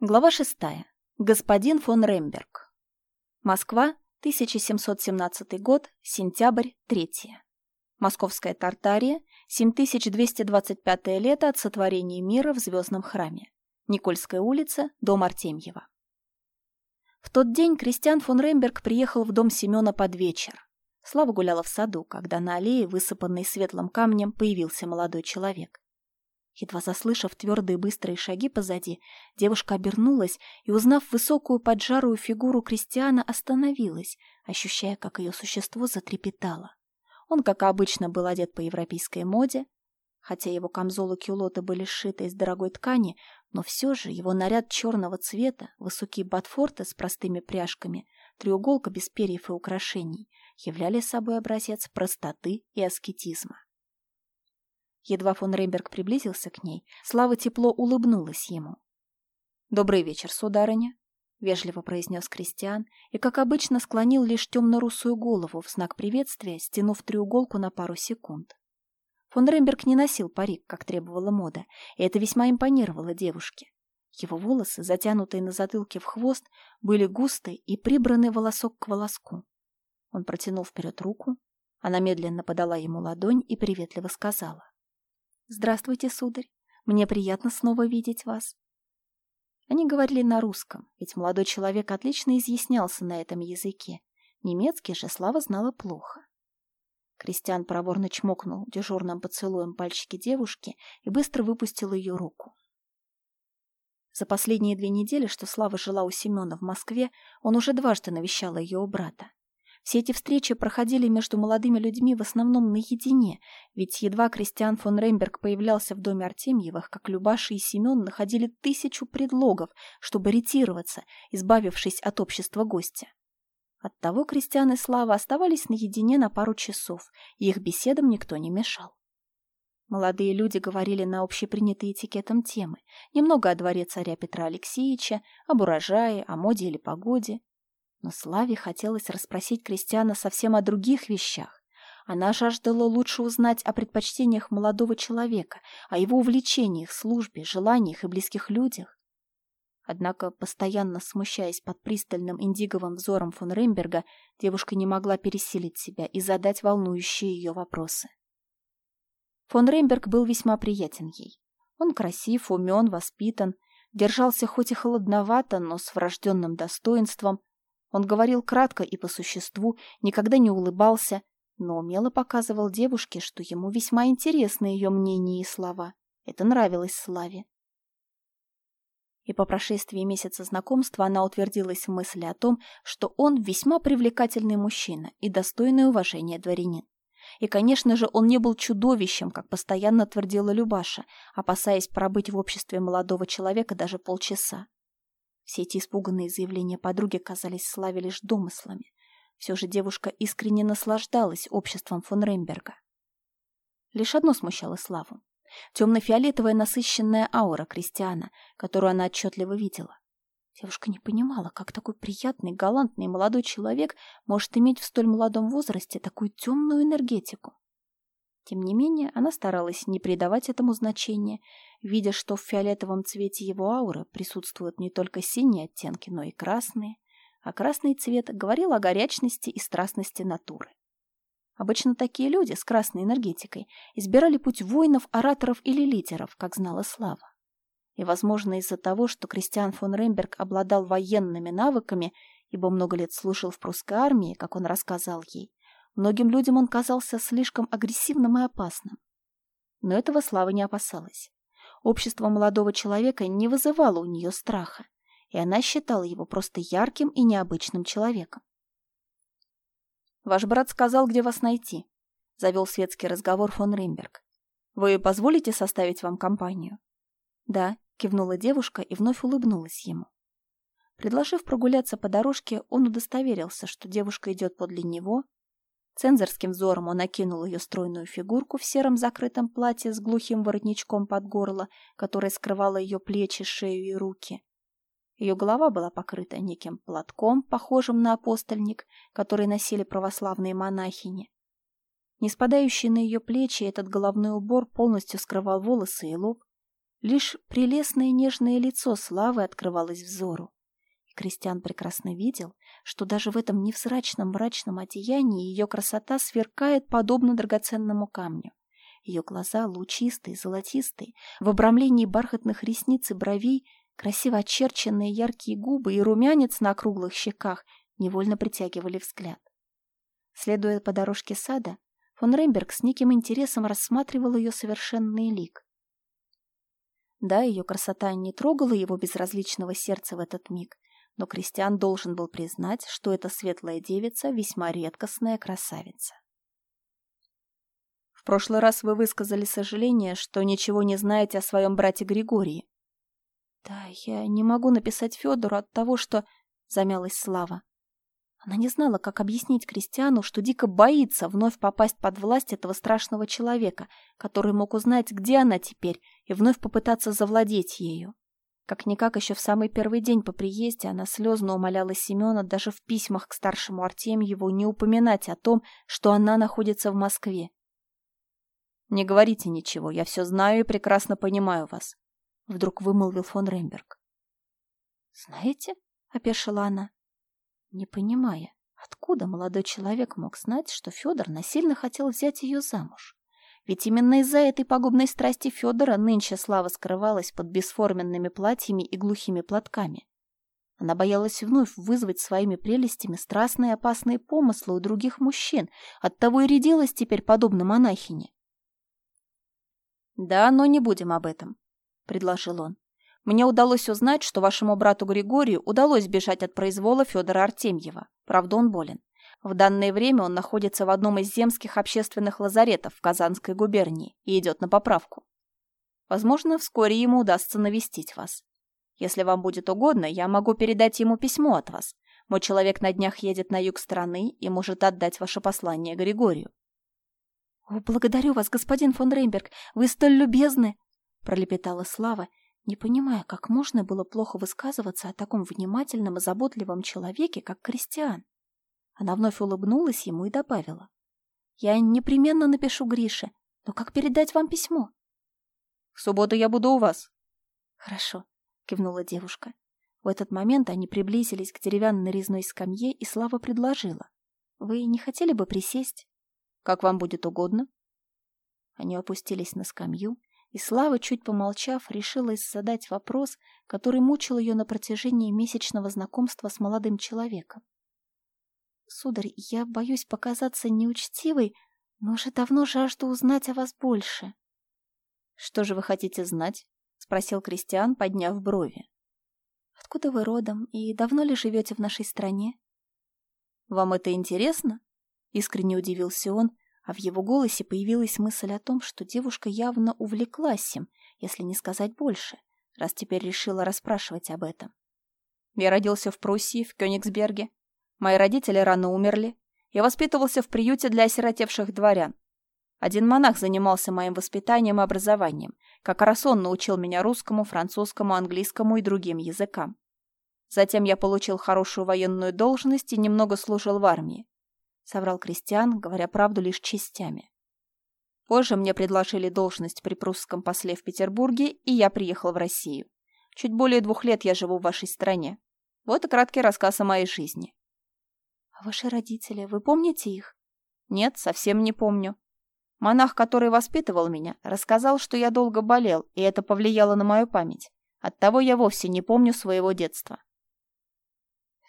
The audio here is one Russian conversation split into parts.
Глава шестая. Господин фон Ремберг. Москва, 1717 год, сентябрь, 3. Московская Тартария, 7225 лето от сотворения мира в Звездном храме. Никольская улица, дом Артемьева. В тот день Кристиан фон Ремберг приехал в дом Семена под вечер. Слава гуляла в саду, когда на аллее, высыпанной светлым камнем, появился молодой человек. Едва заслышав твердые быстрые шаги позади, девушка обернулась и, узнав высокую поджарую фигуру Кристиана, остановилась, ощущая, как ее существо затрепетало. Он, как обычно, был одет по европейской моде, хотя его камзолы кюлоты были сшиты из дорогой ткани, но все же его наряд черного цвета, высокие ботфорты с простыми пряжками, треуголка без перьев и украшений являли собой образец простоты и аскетизма. Едва фон Рейберг приблизился к ней, Слава тепло улыбнулась ему. «Добрый вечер, сударыня», — вежливо произнес Кристиан и, как обычно, склонил лишь темно-русую голову в знак приветствия, стянув треуголку на пару секунд. Фон Ремберг не носил парик, как требовала мода, и это весьма импонировало девушке. Его волосы, затянутые на затылке в хвост, были густые и прибраны волосок к волоску. Он протянул вперед руку, она медленно подала ему ладонь и приветливо сказала. «Здравствуйте, сударь. Мне приятно снова видеть вас». Они говорили на русском, ведь молодой человек отлично изъяснялся на этом языке. Немецкий же Слава знала плохо. Кристиан проворно чмокнул дежурным поцелуем пальчики девушки и быстро выпустил ее руку. За последние две недели, что Слава жила у Семена в Москве, он уже дважды навещал ее у брата. Все эти встречи проходили между молодыми людьми в основном наедине, ведь едва Кристиан фон Ремберг появлялся в доме Артемьевых, как Любаша и Семен находили тысячу предлогов, чтобы ретироваться, избавившись от общества гостя. Оттого Кристиан и Слава оставались наедине на пару часов, и их беседам никто не мешал. Молодые люди говорили на общепринятые этикетом темы, немного о дворе царя Петра Алексеевича, об урожае, о моде или погоде, но Славе хотелось расспросить Кристиана совсем о других вещах. Она жаждала лучше узнать о предпочтениях молодого человека, о его увлечениях, службе, желаниях и близких людях. Однако, постоянно смущаясь под пристальным индиговым взором фон Ремберга, девушка не могла пересилить себя и задать волнующие ее вопросы. Фон Ремберг был весьма приятен ей. Он красив, умен, воспитан, держался хоть и холодновато, но с врожденным достоинством, он говорил кратко и по существу, никогда не улыбался, но умело показывал девушке, что ему весьма интересны ее мнение и слова. Это нравилось Славе. И по прошествии месяца знакомства она утвердилась в мысли о том, что он весьма привлекательный мужчина и достойный уважения дворянин. И, конечно же, он не был чудовищем, как постоянно твердила Любаша, опасаясь пробыть в обществе молодого человека даже полчаса. Все эти испуганные заявления подруги казались Славе лишь домыслами. Все же девушка искренне наслаждалась обществом фон Ремберга. Лишь одно смущало Славу. Темно-фиолетовая насыщенная аура Кристиана, которую она отчетливо видела. Девушка не понимала, как такой приятный, галантный молодой человек может иметь в столь молодом возрасте такую темную энергетику. Тем не менее, она старалась не придавать этому значения, видя, что в фиолетовом цвете его ауры присутствуют не только синие оттенки, но и красные, а красный цвет говорил о горячности и страстности натуры. Обычно такие люди с красной энергетикой избирали путь воинов, ораторов или лидеров, как знала Слава. И, возможно, из-за того, что Кристиан фон Ремберг обладал военными навыками, ибо много лет служил в прусской армии, как он рассказал ей, Многим людям он казался слишком агрессивным и опасным. Но этого Слава не опасалась. Общество молодого человека не вызывало у нее страха, и она считала его просто ярким и необычным человеком. «Ваш брат сказал, где вас найти», — завел светский разговор фон Римберг. «Вы позволите составить вам компанию?» «Да», — кивнула девушка и вновь улыбнулась ему. Предложив прогуляться по дорожке, он удостоверился, что девушка идет подле него, Цензорским взором он окинул ее стройную фигурку в сером закрытом платье с глухим воротничком под горло, которое скрывало ее плечи, шею и руки. Ее голова была покрыта неким платком, похожим на апостольник, который носили православные монахини. Не спадающий на ее плечи этот головной убор полностью скрывал волосы и лоб. Лишь прелестное нежное лицо Славы открывалось взору. Кристиан прекрасно видел, что даже в этом невзрачном мрачном одеянии ее красота сверкает подобно драгоценному камню. Ее глаза лучистые, золотистые, в обрамлении бархатных ресниц и бровей, красиво очерченные яркие губы и румянец на округлых щеках невольно притягивали взгляд. Следуя по дорожке сада, фон Ремберг с неким интересом рассматривал ее совершенный лик. Да, ее красота не трогала его безразличного сердца в этот миг, но Кристиан должен был признать, что эта светлая девица весьма редкостная красавица. В прошлый раз вы высказали сожаление, что ничего не знаете о своем брате Григории. Да, я не могу написать Федору от того, что... Замялась Слава. Она не знала, как объяснить Кристиану, что дико боится вновь попасть под власть этого страшного человека, который мог узнать, где она теперь, и вновь попытаться завладеть ею. Как-никак еще в самый первый день по приезде она слезно умоляла Семена даже в письмах к старшему Артемьеву не упоминать о том, что она находится в Москве. «Не говорите ничего, я все знаю и прекрасно понимаю вас», — вдруг вымолвил фон Ремберг. «Знаете?» — опешила она, не понимая, откуда молодой человек мог знать, что Федор насильно хотел взять ее замуж. Ведь именно из-за этой пагубной страсти Федора нынче слава скрывалась под бесформенными платьями и глухими платками. Она боялась вновь вызвать своими прелестями страстные опасные помыслы у других мужчин, оттого и рядилась теперь подобно монахине. «Да, но не будем об этом», — предложил он. «Мне удалось узнать, что вашему брату Григорию удалось бежать от произвола Федора Артемьева. Правда, он болен. В данное время он находится в одном из земских общественных лазаретов в Казанской губернии и идет на поправку. Возможно, вскоре ему удастся навестить вас. Если вам будет угодно, я могу передать ему письмо от вас. Мой человек на днях едет на юг страны и может отдать ваше послание Григорию. «О, благодарю вас, господин фон Рейнберг, вы столь любезны!» пролепетала Слава, не понимая, как можно было плохо высказываться о таком внимательном и заботливом человеке, как Кристиан. Она вновь улыбнулась ему и добавила. «Я непременно напишу Грише, но как передать вам письмо?» «В субботу я буду у вас». «Хорошо», — кивнула девушка. В этот момент они приблизились к деревянной резной скамье, и Слава предложила. «Вы не хотели бы присесть?» Как вам будет угодно. Они опустились на скамью, и Слава, чуть помолчав, решилась задать вопрос, который мучил ее на протяжении месячного знакомства с молодым человеком. «Сударь, я боюсь показаться неучтивой, но уже давно жажду узнать о вас больше». «Что же вы хотите знать?» — спросил Кристиан, подняв брови. «Откуда вы родом и давно ли живете в нашей стране?» «Вам это интересно?» Искренне удивился он, а в его голосе появилась мысль о том, что девушка явно увлеклась им, если не сказать больше, раз теперь решила расспрашивать об этом. Я родился в Пруссии, в Кёнигсберге. Мои родители рано умерли. Я воспитывался в приюте для осиротевших дворян. Один монах занимался моим воспитанием и образованием, как раз он научил меня русскому, французскому, английскому и другим языкам. Затем я получил хорошую военную должность и немного служил в армии. — соврал Кристиан, говоря правду лишь частями. Позже мне предложили должность при прусском после в Петербурге, и я приехал в Россию. Чуть более двух лет я живу в вашей стране. Вот и краткий рассказ о моей жизни. Ваши родители, вы помните их? Нет, совсем не помню. Монах, который воспитывал меня, рассказал, что я долго болел, и это повлияло на мою память. Оттого я вовсе не помню своего детства.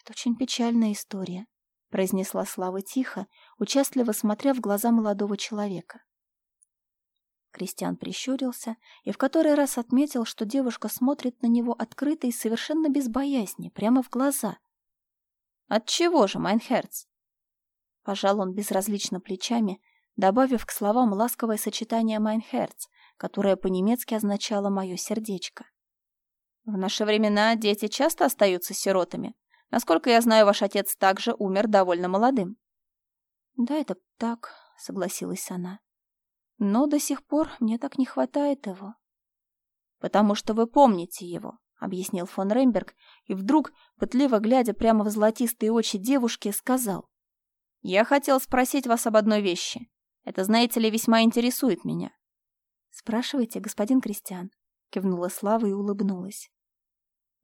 Это очень печальная история, — произнесла Слава тихо, участливо смотря в глаза молодого человека. Кристиан прищурился и в который раз отметил, что девушка смотрит на него открыто и совершенно без боязни, прямо в глаза. «Отчего же, mein Herz?» Пожал он безразлично плечами, добавив к словам ласковое сочетание «mein Herz», которое по-немецки означало «моё сердечко». «В наши времена дети часто остаются сиротами», Насколько я знаю, ваш отец также умер довольно молодым. Да, это так, согласилась она. Но до сих пор мне так не хватает его. Потому что вы помните его, объяснил фон Ремберг, и вдруг, пытливо глядя прямо в золотистые очи девушки, сказал. Я хотел спросить вас об одной вещи. Это, знаете ли, весьма интересует меня. Спрашивайте, господин Кристиан, кивнула Слава и улыбнулась.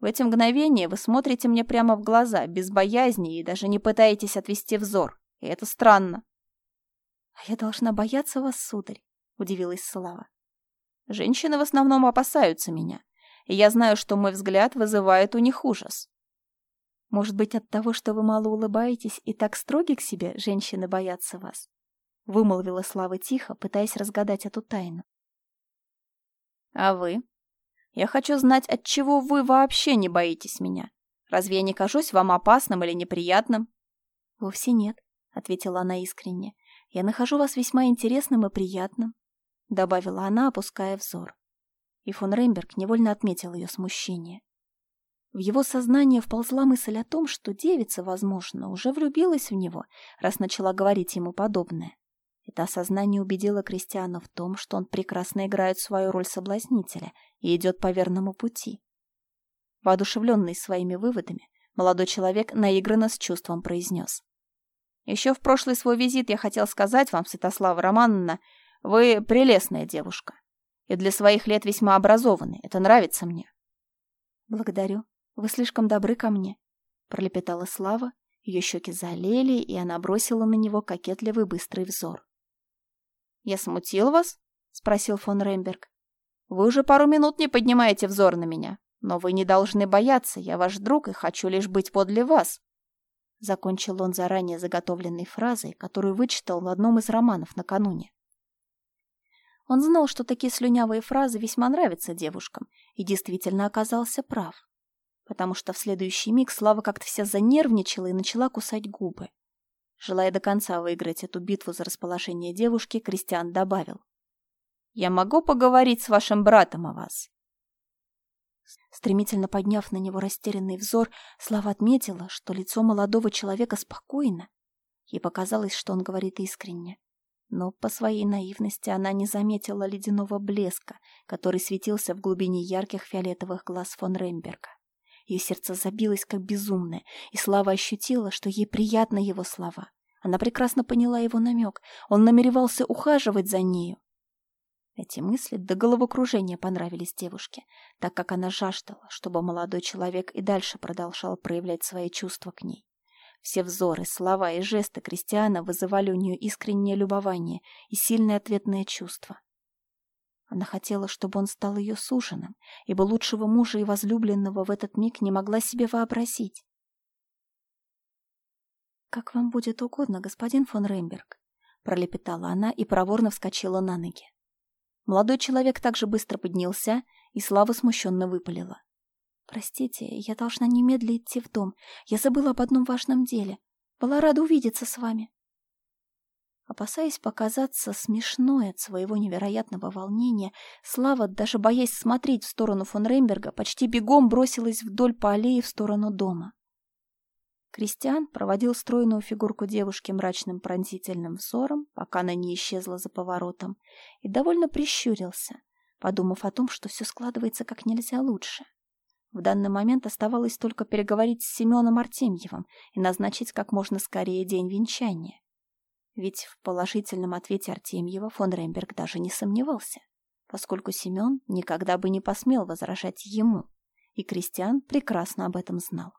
В эти мгновения вы смотрите мне прямо в глаза, без боязни и даже не пытаетесь отвести взор. И это странно. — А я должна бояться вас, сударь, — удивилась Слава. — Женщины в основном опасаются меня, и я знаю, что мой взгляд вызывает у них ужас. Может быть, от того, что вы мало улыбаетесь и так строги к себе, женщины боятся вас? Вымолвила Слава тихо, пытаясь разгадать эту тайну. А вы? Я хочу знать, от чего вы вообще не боитесь меня. Разве я не кажусь вам опасным или неприятным? Вовсе нет, ответила она искренне. Я нахожу вас весьма интересным и приятным, добавила она, опуская взор. И фон Рейнберг невольно отметил ее смущение. В его сознание вползла мысль о том, что девица, возможно, уже влюбилась в него, раз начала говорить ему подобное. Это осознание убедило Кристиана в том, что он прекрасно играет свою роль соблазнителя и идет по верному пути. Воодушевленный своими выводами, молодой человек наигранно с чувством произнес. «Еще в прошлый свой визит я хотел сказать вам, Святослава Романовна, вы прелестная девушка и для своих лет весьма образованный. Это нравится мне». «Благодарю», вы слишком добры ко мне», — пролепетала Слава. Ее щеки залили, и она бросила на него кокетливый быстрый взор. «Я смутил вас?» — спросил фон Ремберг. «Вы уже пару минут не поднимаете взор на меня, но вы не должны бояться, я ваш друг и хочу лишь быть подле вас». Закончил он заранее заготовленной фразой, которую вычитал в одном из романов накануне. Он знал, что такие слюнявые фразы весьма нравятся девушкам, и действительно оказался прав потому что в следующий миг Слава как-то вся занервничала и начала кусать губы. Желая до конца выиграть эту битву за расположение девушки, Кристиан добавил. «Я могу поговорить с вашим братом о вас?» Стремительно подняв на него растерянный взор, Слава отметила, что лицо молодого человека спокойно. Ей показалось, что он говорит искренне. Но по своей наивности она не заметила ледяного блеска, который светился в глубине ярких фиолетовых глаз фон Ремберга. Ее сердце забилось как безумное, и Слава ощутила, что ей приятны его слова. Она прекрасно поняла его намек. Он намеревался ухаживать за нею. Эти мысли до головокружения понравились девушке, так как она жаждала, чтобы молодой человек и дальше продолжал проявлять свои чувства к ней. Все взоры, слова и жесты Кристиана вызывали у нее искреннее любование и сильное ответное чувство. Она хотела, чтобы он стал ее суженым, ибо лучшего мужа и возлюбленного в этот миг не могла себе вообразить. «Как вам будет угодно, господин фон Рейнберг», — пролепетала она и проворно вскочила на ноги. Молодой человек также быстро поднялся, и Слава смущенно выпалила. «Простите, я должна немедленно идти в дом. Я забыла об одном важном деле. Была рада увидеться с вами». Опасаясь показаться смешной от своего невероятного волнения, Слава, даже боясь смотреть в сторону фон Ремберга, почти бегом бросилась вдоль по аллее в сторону дома. Кристиан проводил стройную фигурку девушки мрачным пронзительным взором, пока она не исчезла за поворотом, и довольно прищурился, подумав о том, что все складывается как нельзя лучше. В данный момент оставалось только переговорить с Семеном Артемьевым и назначить как можно скорее день венчания. Ведь в положительном ответе Артемьева фон Ремберг даже не сомневался, поскольку Семен никогда бы не посмел возражать ему, и Кристиан прекрасно об этом знал.